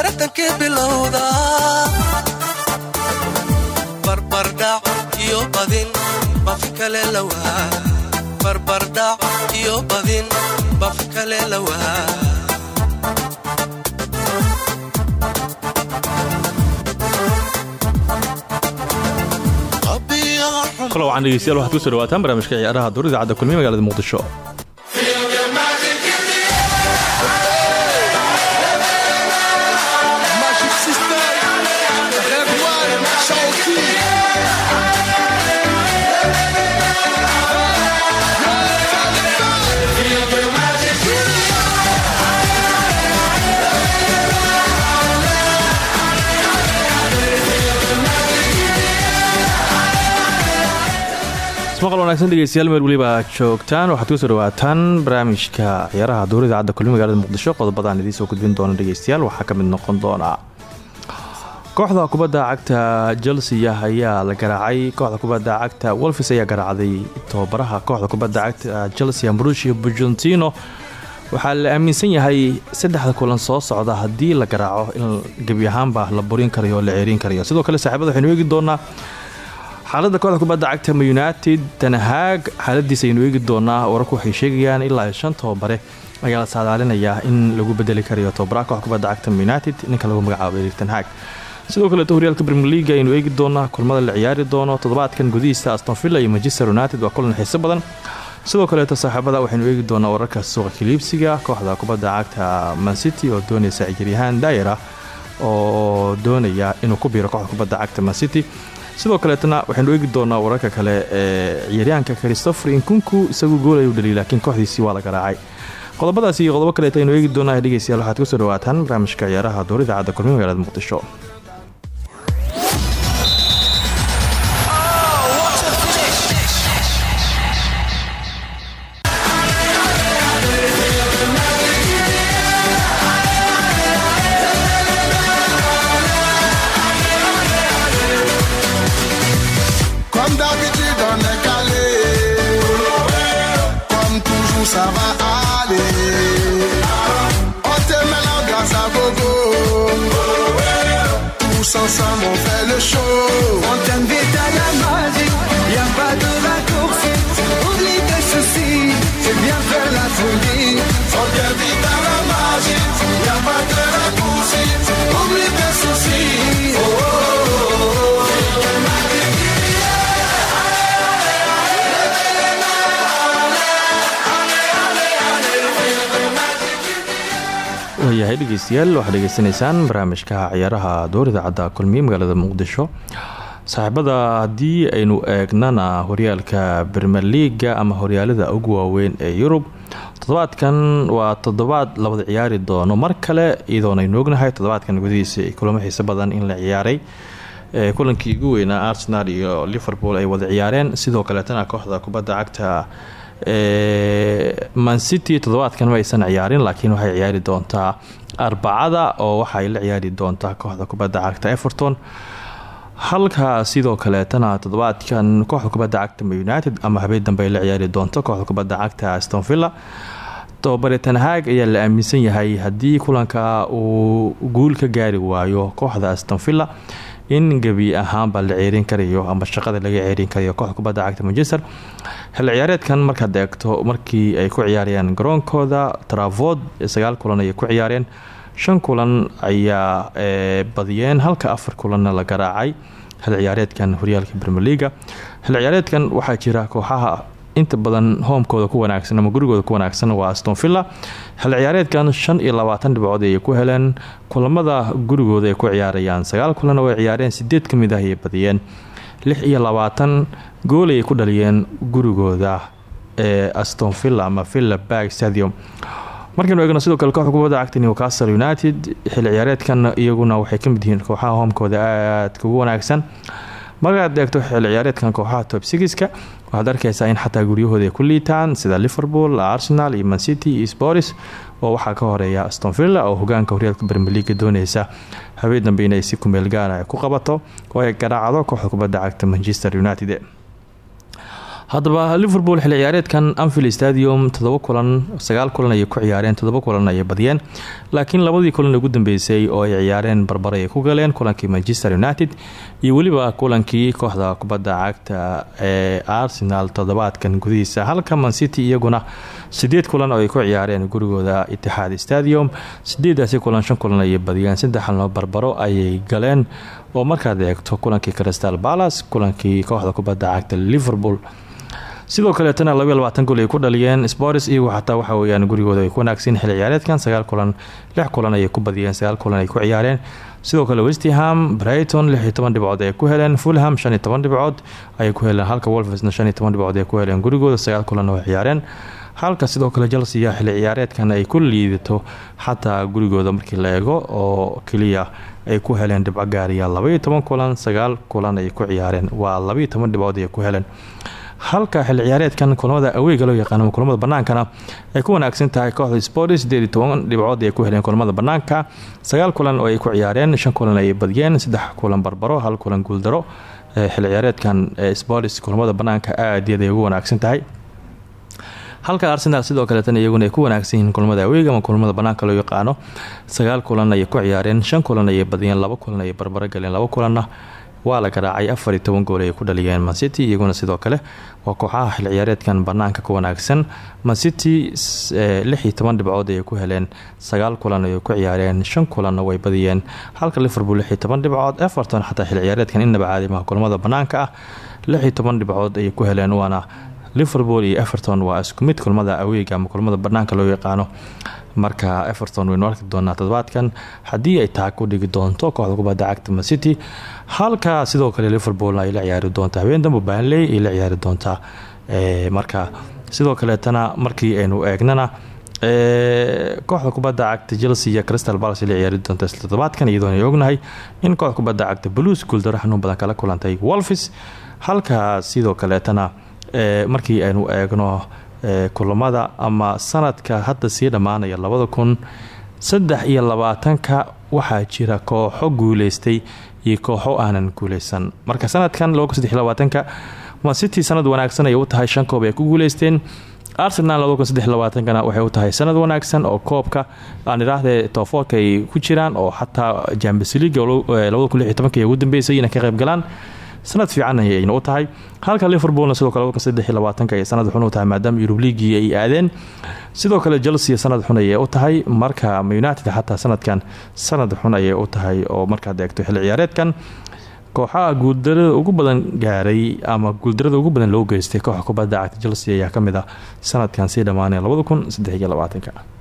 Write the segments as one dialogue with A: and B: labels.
A: baratankii bilowda. Barbardhac iyo badin baafin kale lawaa barbardhac iyo badin baafin kale lawaa
B: kalo dhegeystayaal waxaad ku soo dhawaataan barnaamijka ciyaaraha duur idaacadda kulmiye magaalada muqdisho wanaagsan dhegeystayaal meel weliba joogtaan. Waxaad ku soo dhawaataan barnaamijka ciyaaraha duur idaacadda kulmi magaalada muqdisho. Qodobadaan idiin soo gudbin doona dhegeystayaal. Waxaa ka mid noqon doona kooxda kubadda cagta chelsea ayaa la garaacay. Kooxda kubadda cagta wolfis ayaa garaacday tababaraha. Kooxda kubadda cagta chelsea marushio bujentino waxaa la aaminsan yahay saddexda kulan soo socda haddii la garaaco in gebi ahaanba la burin karayo oo la ceerin karayo. Sidoo kale saaxiibada waxaynu eegi doonaa xaalada kooxda kubadda cagta ma united tanhaag xaaladiisa aynu eegi doonaa wararku waxay sheegayaan ilaa shan tababare ayaa la saadaalinayaa in lagu bedeli karayo tababaraha kooxda kubadda cagta united ninka lagu magacaabo erik tanhaag sidoo kaleeto horyaalka premier leaga aynu eegi doonaa kulmada la ciyaari doono toddobaadkan gudihiisa astonvilla iyo manchester united waa kulan xiiso badan. Sidoo kaleeto saaxiibada waxaynu eegi doonaa wararka suuqa kiliibsiga kooxda kubadda cagta mancity oo doonaysa ciyaaryahaan daayara oo doonaya inuu ku biiro kooxda kubadda cagta mancity sidoo kaleetna waxaynu eegi doonaa wararka kale ee ciyaaryahanka christopher inkunku isagu goolay u dhaliyay laakiin kooxdiisii waa la garaacay qodobadaas iyo qodobo kaleet aynu eegi doonaa dhegeystayaal waxaad ku soo dhawaataan barnaamijka ciyaaraha door idaacadda kulmi magaalada muqdisho
C: Tous ensemble on fait le show
B: waayahay dhegeystayaal waxaad dhegeysanaysaan barnaamijka ciyaaraha door idaacadda kulmiye magaalada muqdisho. Saaxiibada haddii aynu eegnana horyaalka bermer leaga ama horyaalada ugu waaweyn ee yurub toddobaadkan waa toddobaad labada ciyaari doono. Mar kale iyadoona aynu ognahay toddobaadkan gudihiisa kulamo xiiso badan in la ciyaaray. Kulankii ugu weynaa arsenal iyo liverpool ay wada ciyaareen. Sidoo kaleetana kooxda kubadda cagta mancity toddobaadkan ma aysan ciyaarin laakiin waxay ciyaari doontaa arbacada oo waxaay la ciyaari doontaa kooxda kubadda cagta everton. Halka sidoo kaleetana toddobaadkan kooxda kubadda cagta united ama habeen dambe la ciyaari doonto kooxda kubadda cagta astonvilla tobabare tanhaag ayaa la aaminsan yahay haddii kulanka uu guul ka gaari waayo kooxda astonvilla in gebi ahaanba la ceerin karayo ama shaqada laga ceerin karayo kooxda kubadda cagta manchester. Xil ciyaareedkan markaad eegto markii ay ku ciyaarayaan garoonkooda travod sagaal kulan ayay ku ciyaareen. Shan kulan ayaa badiyeen halka afar kulanna la garaacay. Xil ciyaareedkan horyaalka brmer leaga xil ciyaareedkan waxaa jira kooxaha inta badan hoomkooda ku wanaagsan ama gurigooda ku wanaagsan waa astonvilla xil ciyaareedkan shan iyo labaatan dhibcood ayay ku heleen. Kulamada gurigooda ay ku ciyaarayaan sagaal kulanna way ciyaareen sideed ka mid ah ayay badiyeen. Lix iyo labaatan gool ayay ku dhaliyeen gurigooda ee astonvilla ama villa barg stadium. Markaynu eegno sidoo kale kooxda kubadda cagta newcastle united xilli ciyaareedkan iyaguna waxay ka mid yihiin kooxaha hoomkooda aadka ugu wanaagsan. Markaad eegto xilli ciyaareedkan kooxaha top sigiska waxaad arkaysaa in xataa guryahooda ay ku liitaan sida liverpool arsenal iyo mancity iyo sporis oo waxaa ka horreeya stonvilla oo hogaanka horyaalka bermeliga dooneysa habeen dambe inay si kumeel gaara ku qabato oo ay garaacdo kooxda kubadda cagta manchester united haddaba liverpool xilli ciyaareedkan anfield stadium todoba kulan sagaal kulan ayay ku ciyaareen todoba kulan ayay badiyeen. Laakiin labadii kulan ugu dambeysay oo ay ciyaareen barbar ayay ku galeen kulankii manchester united iyo weliba kulankii kooxda kubadda cagta ee arsenal toddobaadkan gudihiisa halka mancity iyaguna sideed kulan oo ay ku ciyaareen gurigooda itixaad stadium. Sideedaasi kulan shan kulan ayay badiyeen saddexalno barbaro ayay galeen. Oo markaad eegto kulankii crystal palace kulankii kooxda kubadda cagta liverpool sidoo kaleetana gool ay ku dhaliyeen spors iyagu xataa waxa weyaan gurigooda ay ku wanaagsan xilli ciyaareedkan sagaal kulan lix kulan ayay ku badiyeen sagaal kulan ay ku ciyaareen sidoo kale westham brighton lix dhibcood ay ku heleen fulham shan dhibcood ayay ku heleen halka wolfsna shan dhibcood ay ku heleen gurigooda sagaal kulan oo ciyaareen halka sidoo kale chelsea xilli ciyaareedkan ay ku liidato xataa gurigooda markii la eego oo keliya ay ku heleen dhibco gaariya labaiyo kulan sagaal kulan ay ku ciyaareen waa labaiyo dhibcood ay ku heleen halka xilli ciyaareedkan kulamada aweyga loo yaqaano kulamada banaankana ay ku wanaagsan tahay kooxda sport sideed dhibcood ay ku heleen kulamada banaanka sagaal kulan oo ay ku ciyaareen shan kulan ay badiyeen saddex kulan barbaro hal kulan guuldaro. Xilli ciyaareedkan sports kulamada banaanka aadiyad ay ugu wanaagsan tahay. Halka arsenal sidoo kaleetana iyaguna ay ku wanaagsan yihiin kulamada aweyga ama kulamada banaanka loo yaqaano. Sagaal kulan ayay ku ciyaareen shan kulan ayay badiyeen laba kulan ayay barbaro galeen laba kulanna waa la garaacay afar iyo toban gool ay ku dhaliyeen mancity iyaguna sidoo kale waa kooxaha xil ciyaareedkan banaanka ka wanaagsan. Mancity lix iyo dhibcood ayay ku heleen. Sagaal kulan ayay ku ciyaareen shan kulanna way badiyeen. Halka liverpool lix iyo toban dhibcood everton xataa xil ciyaareedkan innaba caadimaha kulamada banaanka ah lix iyo toban dhibcood ayay ku heleen waana liverpool iyo everton waa isku mid kulmada aweega ama kulamada banaanka loo yaqaano. Marka everton waynu arki doonaa todobaadkan haddii ay taag ku dhigi doonto kooxda kubadda cagta mancity halka sidoo kale liverpool ay la ciyaari doonta habeen dambe banley ay la ciyaari doontaa marka sidoo kaleetana markii aynu eegnana kooxda kubadda cagta chelsea iyo crystal palace la ciyaari doonta isla todobaadkan iyadoon ay ognahay in kooxda kubadda cagta blues guuldaro xanuun badan kala kulantay wolfis halka sidoo kaleetana markii aynu eegno kulamada ama sanadka hadda sii dhammaanaya labada kun labaatanka waxaa jira kooxo guuleystay iyo kooxo aanan guuleysan marka sanadkan labakun mancity sanad wanaagsan ay u tahay shan koob ay ku guuleysteen. Arsenal kana waxay u tahay sanad wanaagsan oo koobka aan idhaahdee toofoorka ay ku jiraan oo xataa jambes leaga ay ugu dambeysay inay ka qayb galaan sanad fiican ayayna u tahay. Halka liverpoolna sidoo kale ay sanad xun u tahay maadaama yurub liigii ay aadeen. Sidoo kale chelsea sanad xun ayay u tahay marka united xataa sanadkan sanad xun ayay u tahay oo markaad eegto xilli ciyaareedkan. Kooxaha guuldarada ugu badan gaaray ama guuldarada ugu badan loo geystay kooxa kubadda cagta chelsea ayaa ka mid ah sanadkan sii dhammaanaya
C: Magic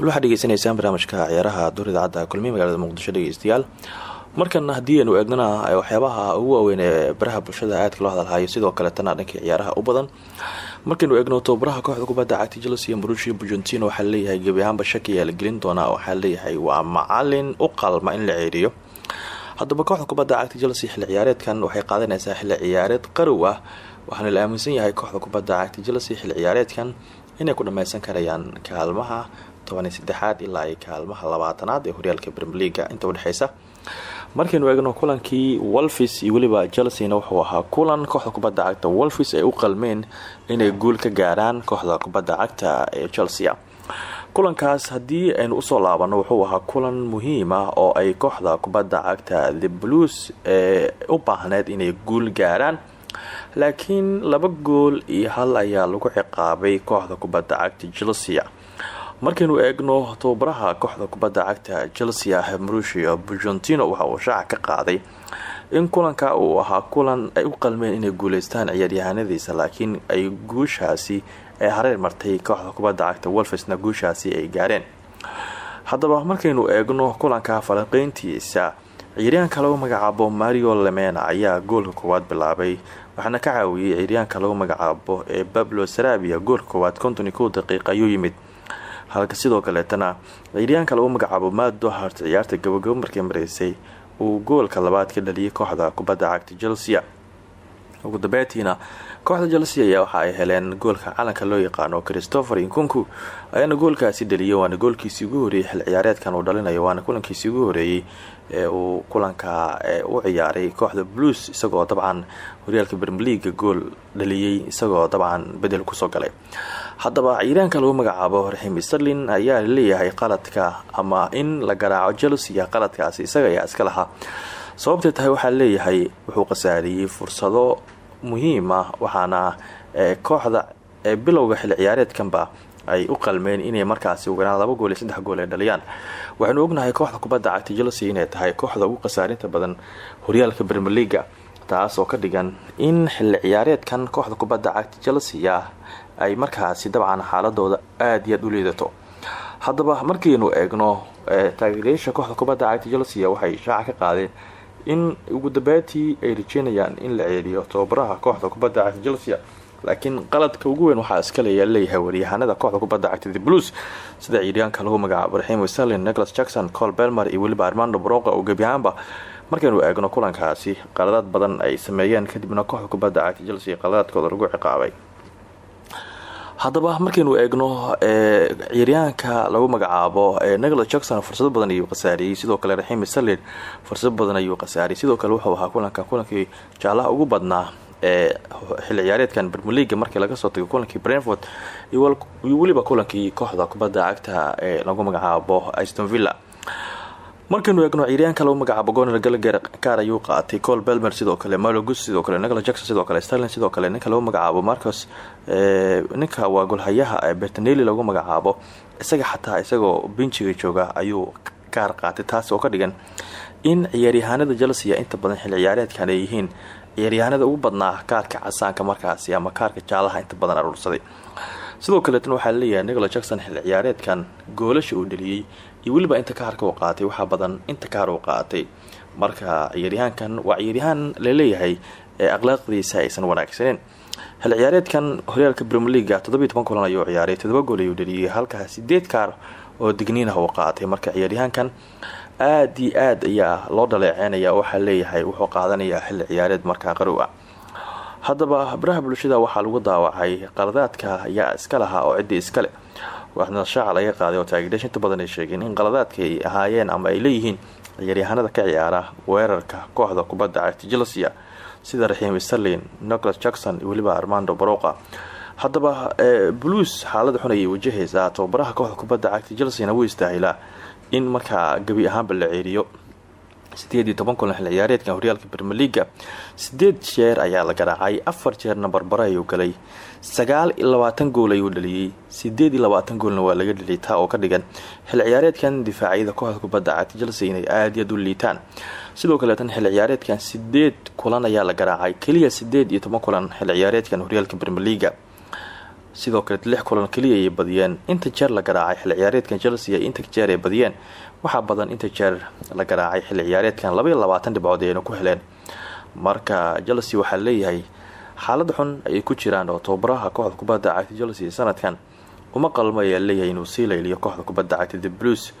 B: wali waxaad barnaamijka ciyaaraha duur idaacadda kulmiye magaalada muqdisho dhegeystayaal. Markan haddii aynu eegnana waxyaabaha ugu waaweyn ee baraha bulshada aadka loo hadalhayo sidoo kaletana dhankii ciyaaraha u badan. Markaynu eegno tobabaraha kooxda kubadda cagta chelsea marushi bujentino waxaa la leeyahay gebi ahaanba shaki ayaa la gelin doonaa waxaa la leeyahay waa macalin u qalma in la ceeriyo haddaba kooxda kubadda cagta chelsea xilli ciyaareedkan waxay qaadanaysaa xilli ciyaareed qarow ah. Waxaana la aaminsan yahay kooxda kubadda cagta chelsea xilli ciyaareedkan inay ku dhameysan karayaan kaalmaha tobaniyo saddexaad ilaa ay kaalmaha labaatanaad ee horyaalka bremeliga inta udhexeysa markaynu eegno kulankii wolfis iyo weliba chelsena wuxuu ahaa kulan kooxda kubadda cagta. Wolfis ay u qalmeen inay guul ka gaaraan kooxda kubadda cagta ee chelsea kulankaas haddii aynu u soo laabano wuxuu ahaa kulan muhiim ah oo ay kooxda kubadda cagta the blues ee u baahneed inay guul gaaraan. Laakiin laba gool iyo hal ayaa lagu ciqaabay kooxda kubadda cagta chelsea markaynu eegno tababaraha kooxda kubadda cagta chelsea ah marushio bujontino waxa uu shaaca ka qaaday in kulanka uu ahaa kulan ay u qalmeen inay guuleystaan ciyaaryahanadiisa laakiin ay guushaasi ay hareer martay kooxda kubadda cagta wolfesna guushaasi ay gaareen. Haddaba markaynu eegno kulanka falanqeyntiisa ciyaaryahanka lagu magacaabo mario lemena ayaa goolka koowaad bilaabay waxaana ka caawiyey ciyaaryahanka lagu magacaabo ee bablo sarabia goolka koowaad konton daqiiqa ayuu yimid halka sidoo kaleetana ciyaaryahanka lagu magacaabo maad dohart ciyaarta gabagabo markii mareysay uu goolka labaad ka dhaliyay kooxda kubadda cagta chelsea ugu dambeyntiina kooxda chelsea ayaa waxa ay heleen goolka calanka loo yaqaano christopher inkunku ayaana goolkaasi dhaliyay waana goolkiisii ugu horeeyey xil ciyaareedkan uu dhalinayo waana kulankiisii ugu horeeyey ee uu kulanka u ciyaaray kooxda blues isagoo dabcan horyaalka bermeliga gool dhaliyey isagoo dabcan bedel ku soo galay. Haddaba ciiraanka lagu magacaabo raxim sterlin ayaa leeyahay qaladka ama in la garaaco chelsea qaladkaasi isaga ayaa iska lahaa sababtay tahay waxaa leeyahay wuxuu khasaariyey fursado muhiim ah waxaana kooxda bilowga xil ciyaareedkanba ay u qalmeen inay markaasi uganaan laba gool iyo saddex gool ay dhaliyaan. Waxaynu ognahay kooxda kubadda cagta chelsea inay tahay kooxda ugu khasaarinta badan horyaalka bermeliga taas oo ka dhigan in xilli ciyaareedkan kooxda kubadda cagta chelsea ay markaasi dabcan xaaladooda aada iyo aada u liidato. Haddaba markiinu eegno taageerayaasha kooxda kubadda cagta chelsea waxay shaaca ka qaadeen in ugu dambeyntii ay rajeynayaan in la ceeliyo tababaraha kooxda kubadda cagta chelsea laakiin qaladka ugu weyn waxaa iskaleya leeyahay waryahanada kooxda kubadda cagta the blues sida ciiryaanka lagu magacaabo raxiim sterlin nicholas jackson col belmer iyo weliba armando broqa oo gebi ahaanba. Markaynu eegno kulankaasi qaladaad badan ay sameeyeen kadibna kooxda kubadda cagta chelsea qaladaadkooda lagu ciqaabay haddaba markaynu eegno ciyaaryahanka lagu magacaabo nicholas jackson fursado badan ayuu khasaariyey. Sidoo kale raxiim sterlin fursado badan ayuu khasaariyey. Sidoo kale wuxuu ahaa kulanka kulankii jaalaha ugu badnaa ee xilli ciyaareedkan bermeliga markii laga soo tagay kulankii brentford iyo weliba kulankii kooxda kubadda cagta ee lagu magacaabo aston villa markaynu eegno ciiryaanka lagu magacaabo gonal galager kaar ayuu qaatay. Col belmer sidoo kale malogus sidoo kale nicolas jackson sidoo kale sterlin sidoo kale. Ninka lagu magacaabo marcos ninka waa golhayaha bertaneli lagu magacaabo. Isaga xataa isagoo binjiga jooga ayuu kaar qaatay taas oo ka dhigan in ciyaaryahaanada chelsea inta badan xilli ciyaareedkan ay yihiin ciyaaryahanada ugu badnaa kaarka casaanka markaasi ama kaarka jaalaha inta badan aruursaday sidoo kaleetna waxaa la leeyahay nicolas jackson xilli ciyaareedkan goolasha uu dhaliyey iyo weliba inta kaarka uu qaatay waxaa badan inta kaar uu qaatay marka ciyaaryahaankan waa ciyaaryahaan la leeyahay ee akhlaaqdiisa aysan wanaagsaneyn xilli ciyaareedkan horyaalka bremeliga toddobiy toban kulan ayuu ciyaaray todoba gool ayuu dhaliyey halkaa sideed kaar oo digniinah uu qaatay marka ciyaaryahaankan aada iyo aada ayaa loo dhaleeceynaya waxaa leeyahay wuxuu qaadanayaa xilli ciyaareed markaa qarow ah haddaba baraha bulshada waxaa lagu daawacay qaladaadka ayaa iska lahaa oo ciddii iskale waxna shaaca laga qaaday oo taageerayash inta badan ay sheegeen in qaladaadka ay ahaayeen ama ay leeyihiin ciyaaryahanada ka ciyaara weerarka kooxda kubadda cagta chelsea sida raxiim sterlin nicholas jackson iyo weliba armando baroqa haddaba blues xaalada xun ayay wajahaysaa tababaraha kooxda kubadda cagta chelseana wuu istaahilaa in markaa gebi ahaanba la ceeriyo sideed iyo toban kulan xil ciyaareedkan horyaalka bermeliga sideed jeer ayaa la garaacay afar jeerna barbaro ayuu galay. Sagaal iyo labaatan gool ayuu dhaliyey sideed iyo goolna waa laga dhaliyay taa oo ka dhigan. Xil ciyaareedkan difaacyada kooxda kubadda cagta chelsea inay aada iyo aad u liitaan. Sidoo kaleetan xil ciyaareedkan sideed kulan ayaa la garaacay. Keliya sideed iyo toban kulan xil ciyaareedkan horyaalka bermeliga sidoo kale lix kulan keliya ayay badiyeen. Inta jeer la garaacay xilli ciyaareedkan chelsea inta jeer ay badiyeen waxaa badan inta jeer la garaacay xilli ciyaareedkan labaiyo labaatan dhibcood ku heleen. Marka chelsea waxaa leeyahay xaalada xun ayay ku jiraan oo tababaraha kooxda kubadda cagta chelsea sanadkan uma qalmo ayaa leeyahay inuu sii layliyo kooxda kubadda cagta the blues.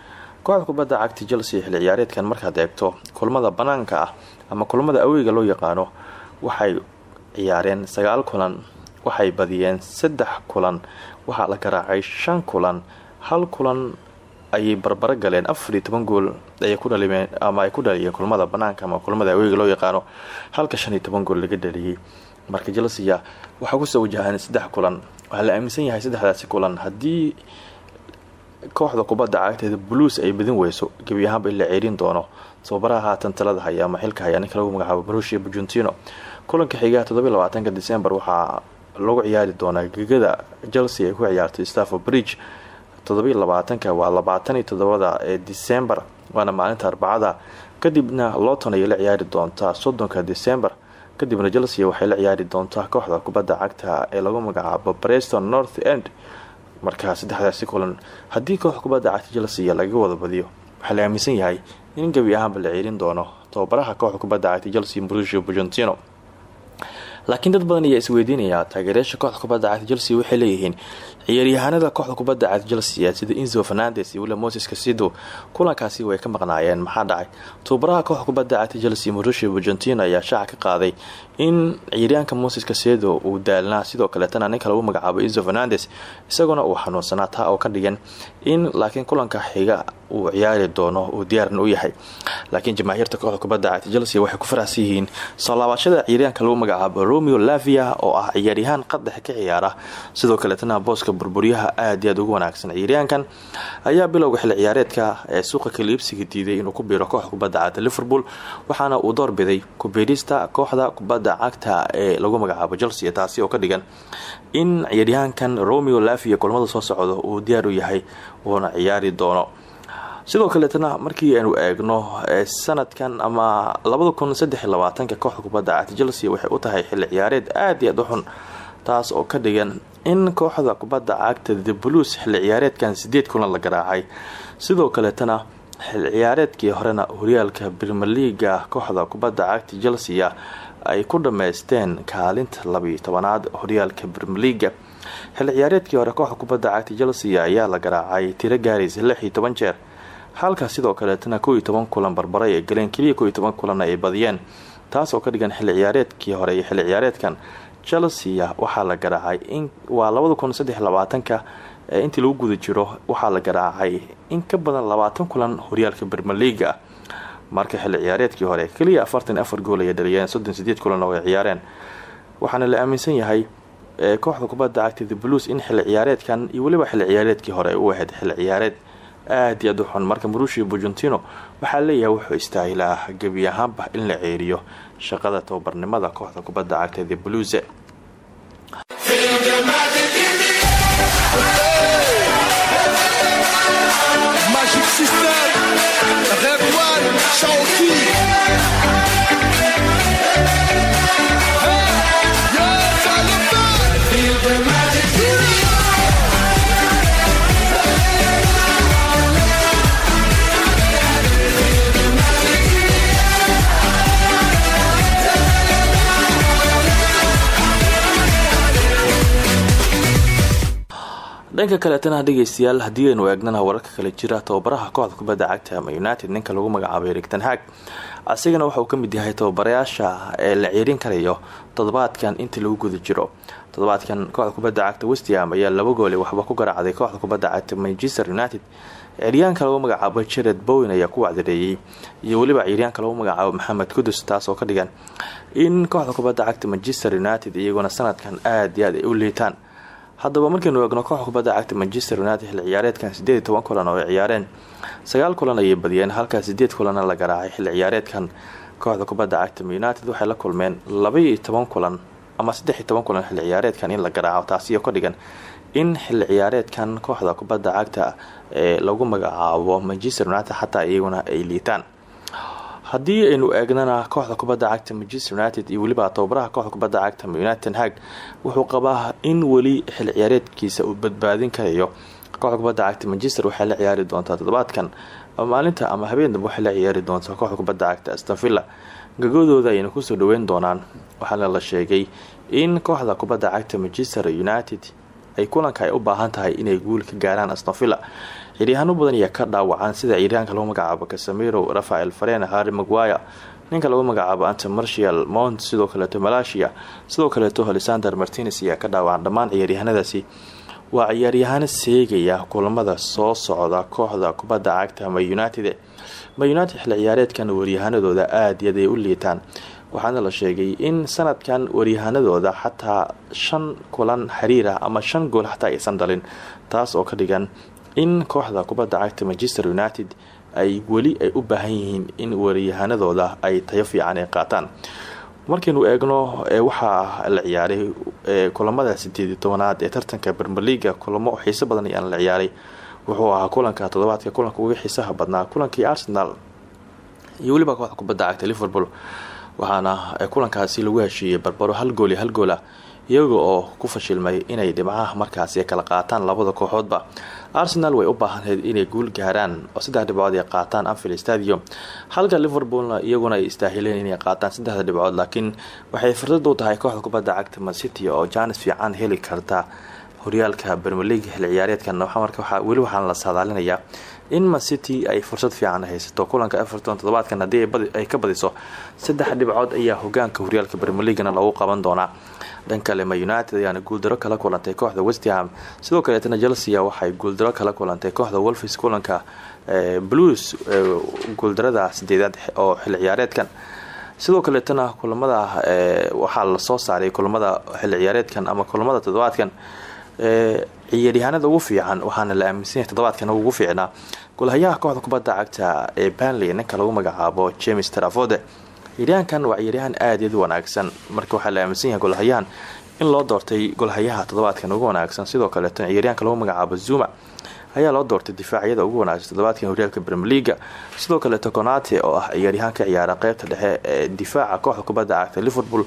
B: Kooxda kubadda cagta chelsea xilli ciyaareedkan markaad eegto kulmada banaanka ah ama kulmada aweyga loo yaqaano waxay ciyaareen sagaal kulan waxay badiyeen saddex kulan waxaa la garaacay shan kulan hal kulan ayay barbaro galeen afar iyo toban gool ayay ku dhalimeen ama ay ku dhaliyeen kulmada banaanka ama kulmada aweega loo yaqaano. Halka shan iyo toban gool laga dhaliyey marka chelsea waxaa ku soo wajahaan saddex kulan. Waxaa la aaminsan yahay saddexdaasi kulan. Haddii kooxda kubadda cagteeda blues ay badin weyso gebi ahaanba in la ceerin doono. Tababaraha haatan talada haya ama xilka haya ninka lagu magacaabo marushia bujuntino kulanka xiga toddobylabaatanka december waxaa lagu ciyaari doonaa gegada chelsea ay ku ciyaartay stafford bridge toddobylabaatanka waa labaatan iyo toddobada ee december waana maalinta arbacada kadibna lowton ayay la ciyaari doontaa. Soddonka december kadibna chelsea waxay la ciyaari doontaa kooxda kubadda cagta ee lagu magacaabo preston north end. Markaa saddexdaasi kulan haddii kooxda kubadda cagta chelsea laga wada badiyo waxaa la aaminsan yahay in gebi ahaanba la ciirin doono tababaraha kooxda kubadda cagta chelsea mauricio pochettino laakiin dad badan ayaa isweydiinaya taageerayaasha kooxda kubadda cagta chelsea waxay leeyihiin ciyaaryahaanada kooxda kubadda cagta chelsea sida inzo fernandes iyo william moses casido kulankaasi way ka maqnaayeen. Maxaa dhacay? Tababaraha kooxda kubadda cagta chelsea mauricio pochettino ayaa shaaca ka qaaday in ciyaaryahanka moses casedo uu daalnaa sidoo kaleetana ninka lagu magacaabo inzo fernandes isaguna uu xanuunsanaa taa oo ka dhigan in laakiin kulanka xiga uu ciyaari doono uu diyaaran u yahay. Laakiin jamaahiirta kooxda kubadda cagta chelsea waxay ku faraxsan yihiin soo lagu magacaabo romeo lavia oo ah ciyaaryahaan qadax ka ciyaara. Sidoo kaleetana booska burburyaha aad iyo aad ugu wanaagsan ciyaaryahankan ayaa bilowga xilli ciyaareedka ee suuqa kaliibsiga diiday inuu ku biiro kooxda kubadda cagta liverpool waxaana uu doorbiday kubiirista kooxda kubadda cagta ee lagu magacaabo chelsea taasi oo ka dhigan in ciyaaryahankan romeo lavia kulamada soo socda uu diyaar u yahay uuna ciyaari doono sidoo kaleetana markii aynu eegno sanadkan ama labada kun kooxda kubadda cagta chelsea waxay u tahay xilli ciyaareed aada iyo aad u taas oo ka dhigan in kooxda kubadda cagta the blues xilli ciyaareedkan sideed kulan la garaacay. Sidoo kaleetana xilli ciyaareedkii horena horyaalka brimer leaga kooxda kubadda cagta chelsea ay ku dhammaysteen kaalinta labiyo tobanaad horyaalka brimer leaga xilli ciyaareedkii hore kooxda kubadda cagta chelsea ayaa la garaacay tiro gaaraysa lix jeer halka sidoo kaleetana kow iyo toban kulan barbaray ay galeen keliya kow iyo toban ay badiyeen taas oo ka dhigan xilli ciyaareedkii hore iyo xilli ciyaareedkan. Chelsea waxaa la garaacay waa labada kun intii lagu guda jiro waxaa la garaacay in ka badan labaatan kulan horyaalka bermer leaga marka xilli ciyaareedkii hore keliya afartan afar gool ayay dhaliyeen soddon sideed kulan oo ay ciyaareen. Waxaana la aaminsan yahay kooxda kubadda cagta the blues in xilli ciyaareedkan iyo weliba xilli ciyaareedkii hore u ahayd xilli ciyaareed aada iyo aad u xun. Marka marushio pochettino waxaa leeyahay wuxuu istaahilaa gebi ahaanba in la ceeriyo shaqada tababarnimada kooxda kubadda cagta the blues dhanka kaleetana dhegeystayaal haddii aynu eegnana wararka kale jira tababaraha kooxda kubadda cagta ama united ninka lagu magacaabay rigtan hag. Asigana waxauu ka mid yahay tababarayaasha ee la ciirin karayo toddobaadkan intii lagu guda jiro. Toddobaadkan kooxda kubadda cagta westham ayaa laba goole waxba ku garaacday kooxda kubadda cagta manchester united. Ciyaaryahanka lagu magacaabo jared bowen ayaa ku wacdareeyey iyo weliba ciyaaryahanka lagu magacaabo maxamed kudus taas oo ka dhigan in kooxda kubadda cagta manchester united iyaguna sanadkan aada iyo aad u liitaan haddaba markaynu eegno kooxda kubadda cagta manchester united xilli ciyaareedkan sideed iyo toban kulan oo ay ciyaareen sagaal kulan ayay badiyeen halkaa sideed kulanna la garaacay xilli ciyaareedkan kooxda kubadda cagta united. Waxay la kulmeen labaiyo toban kulan ama saddex iyo toban kulan xilli ciyaareedkan in la garaaco taasi oo ka dhigan in xilli ciyaareedkan kooxda kubadda cagta ee lagu magacaabo manchester united xataa iyaguna ay liitaan haddii aynu eegnana kooxda kubadda cagta manchester united iyo weliba tababaraha kooxda kubadda cagta united hag wuxuu qabaa in weli xilli ciyaareedkiisa uu badbaadin karayo kooxda kubadda cagta manchester waxay la ciyaari doontaa toddobaadkan maalinta ama habeen dambe waxay la ciyaari doontaa kooxda kubadda cagta astonvilla gagoodooda ayna ku soo dhaweyn doonaan. Waxaana la sheegay in kooxda kubadda cagta manchester united ay kulanka ay u baahan tahay inay guul ka gaaraan astonvilla ciyaaryahaano badan ayaa ka dhaawacaan sida ciyaaryahanka lagu magacaabo casamiro rafael faren harry maguire ninka lagu magacaabo ante martial mount sidoo kaleeto malasia sidoo kaleeto alexander martines ayaa ka dhaawacan dhammaan ciyaaryahanadaasi. Waa ciyaaryahano seegaya kulamada soo socda kooxda kubadda cagta ma united ma united xilli ciyaareedkan waryahanadooda aada iyaad ay u liitaan waxaana la sheegay in sanadkan waryahanadooda xataa shan kulan xiriir ah ama shan gool xataa aysan dhalin taas oo ka dhigan in kooxda kubadda cagta manchester united ay weli ay u baahan yihiin in waryahanadooda ay tayo fiican ay qaataan. Markaynu eegno waxaa la ciyaaray kulamada sideed tobanaad ee tartanka bermeliga kulamo xiiso badan ayaan la ciyaaray. Wuxuu ahaa kulanka toddobaadka kulanka uga xiisaha badnaa kulankii arsenal iyo weliba kooxda kubadda cagta liverpool. Waxaana kulankaasi lagu heshiiyey barbaro hal gool iyo hal goola iyaga oo ku fashilmay inay dhibcaha markaasi kala qaataan labada kooxoodba. Arsenal way u baahanheyd inay guul gaaraan oo saddex dhibcood ay qaataan anfield stadium. Halka liverpoolna iyaguna ay istaahileen inay qaataan saddexda dhibcood laakiin waxay fursad u tahay kooxda kubadda cagta mancity oo jaanis fiican heli karta horyaalka bermelig xil ciyaareedkan. Weli waxaana la saadaalinayaa in mancity ay fursad fiican haysato. Kulanka everton toddobaadkan haddii ay ka badiso saddex dhibcood ayaa hogaanka horyaalka bermeligana lagu qaban doonaa. Dhan kale ma united ayaana guuldaro kala kulantay kooxda westham sidoo kaleetana chelsea waxay guuldaro kala kulantay kooxda wolfis kulanka blues guuldarada sideedaad oo xil ciyaareedkan. Sidoo kaleetana kulamada waxaa la soo saaray kulamada xil ciyaareedkan ama kulamada toddobaadkan ciyaaryahaanada ugu fiican waxaana la aaminsanyay toddobaadkan ugu fiicnaa. Golhayaha kooxda kubadda cagta ee banley ninka lagu magacaabo james trafode ciyaaryahankan waa ciyaaryahan aada iyad wanaagsan. Marka waxaa la aaminsan yahay golhayahan in loo doortay golhayaha toddobaadkan ugu wanaagsan. Sidoo kaleetan ciyaaryahanka lagu magacaabo zuma ayaa loo doortay difaacyada ugu wanaagsan toddobaadkan horyaalka bremeliga sidoo kaleeto conate oo ah ciyaaryahaan ka ciyaara qeybta dhexe ee difaaca kooxda kubadda cagta liverpool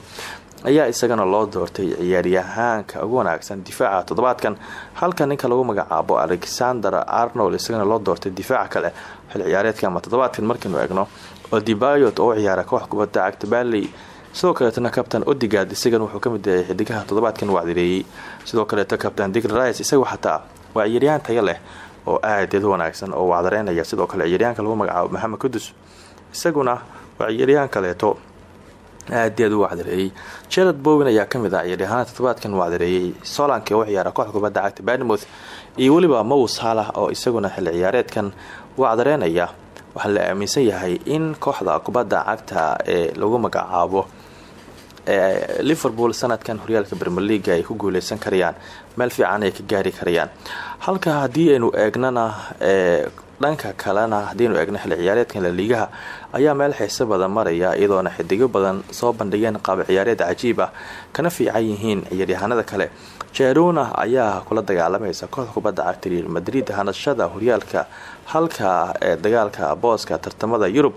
B: ayaa isagana loo doortay ciyaaryahaanka ugu wanaagsan difaaca toddobaadkan halka ninka lagu magacaabo alexander arnold isagana loo doortay difaaca kale xil ciyaareedka ama toddobaadkan markaynu eegno odibayot oo ciyaara koox kubadda cagta baley sidoo kaleetana kabtan odigad isagana wuxuu ka mid yahay xidigaha toddobaadkan wacdireeyey. Sidoo kaleeto kabtan digl rice isagu xataa waa ciyaaryahaan tayo leh oo aadad wanaagsan oo wacdareynaya sidoo kale ciyaaryahanka lagu magacaabo maxamed kudus isaguna waa ciyaaryahaan kaleeto aadaad u wacdareeyey jarad bowen ayaa ka mid ah ciyaaryahaana toddobaadkan wacdareeyey solanka oo ciyaara kooxda kubadda cagta badmouth iyo weliba mow salah oo isaguna xil ciyaareedkan wacdareynaya. Waxaa la aaminsan yahay in kooxda kubadda cagta ee lagu magacaabo liverpool sanadkan horyaalka bermeliga ay ku guuleysan karayaan. Meel fiican ay ka gaari karayaan. Halka haddii aynu eegnana dhanka kalena haddiinu eegno xil ciyaareedkan laliigaha ayaa meel xiise badan maraya iyadoona xidigo badan soo bandhigeen qaab ciyaareed cajiib ah kana fiican yihiin ciyaaryahanada kale. Jeruna ayaa kula dagaalamaysa kooxda kubadda cagta real madrid hanashada horyaalka halka dagaalka booska tartamada yurub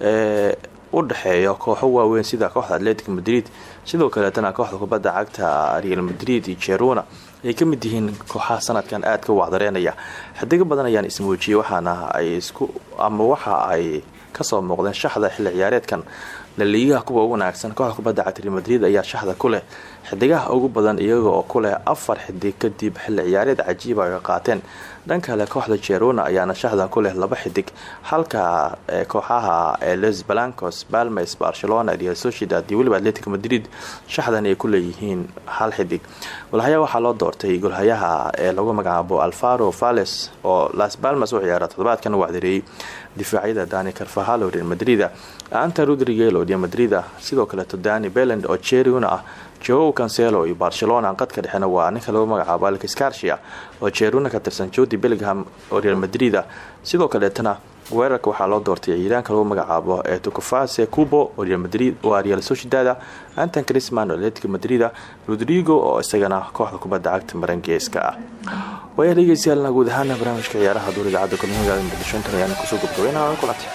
B: ee u dhexeeya kooxo waaweyn sida kooxda atletic madrid sidoo kaleetana kooxda kubadda cagta real madrid iyo jeruna ay ka mid yihiin kooxaha sanadkan aadka u wacdareynaya. Xidigo badan ayaan ismuujiyey waxaana ay isku ama waxa ay ka soo muuqdeen shaxda xilli ciyaareedkan. Laliigaha kuwa ugu wanaagsan kooxda kubadda cagta madrid ayaa shaxda ku leh xidigaha ugu badan iyaga oo ku afar xidig kadib xilli ciyaareed cajiiba ay qaateen. Dhan kale kooxda jeruna ayaana shaxda ku leh laba xidig halka kooxaha les blancos balmes barcelona real sociedad iyo weliba atletic madrid shaxdan ay ku leeyihiin hal xidig golhayaa waxaa loo doortay golhayaha ee lagu magacaabo alfaro vales oo las balmas u ciyaara toddobaadkan wacdareeyey difaacyada dani carvahalo real madrida anta rodrigelo real madrida sidoo kaleeto dani beland oo jeruna ah joe cancelo iyo barcelona qadka dhexena waa ninka lagu magacaabo alex garcia oo jeruna ka tirsan jodi bellingham oo real madrida sidoo kaleetana weerarka waxaa loo doortay ciyaaraanka lagu magacaabo ee tukufase cubo oo real madrid waa real sociedada anton crisman oo atletico madrida rodrigo oo isagana kooxda kubadda cagta marangeeska ah. Waaya dhegeystayaal guud ahaana barnaamijka ciyaaraha duur idaacadda kulmiga muqdisho intan ayaana ku soo gobgabeynaa kulantay